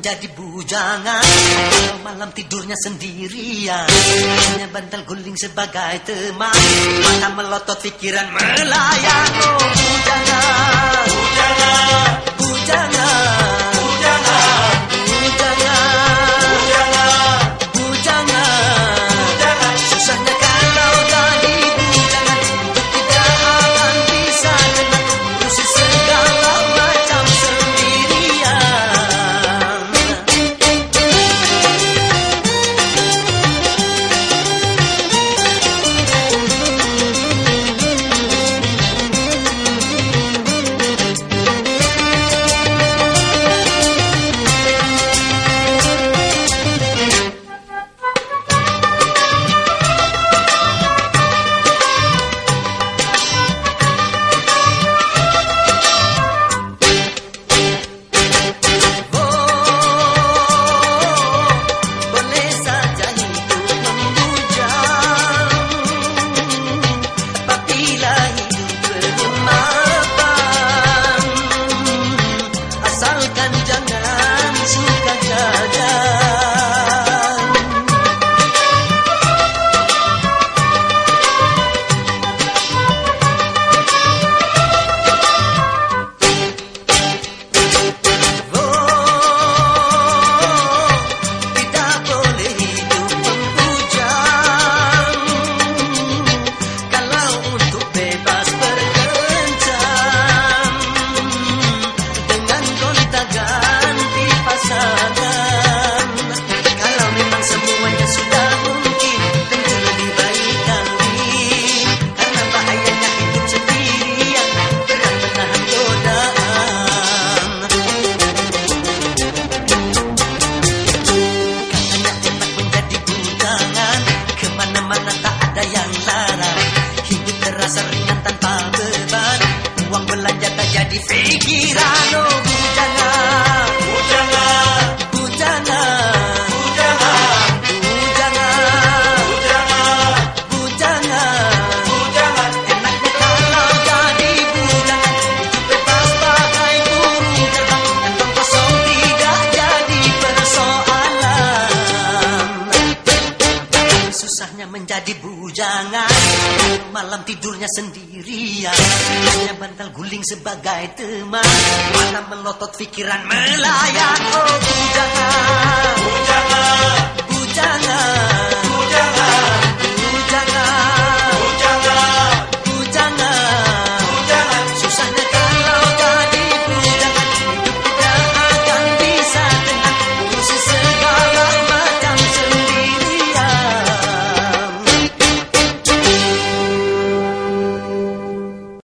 menjadi bujangan. Malam tidurnya sendirian. Hanya bantal guling sebagai teman. Mata melotot fikiran melayang Oh bujangan Bujangan. Take it, I Hanya menjadi bujangan. Malam tidurnya sendirian. Hanya bantal guling sebagai teman. Mata melotot fikiran melayang Oh bujangan Bujangan.